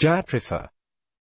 Jatrefa.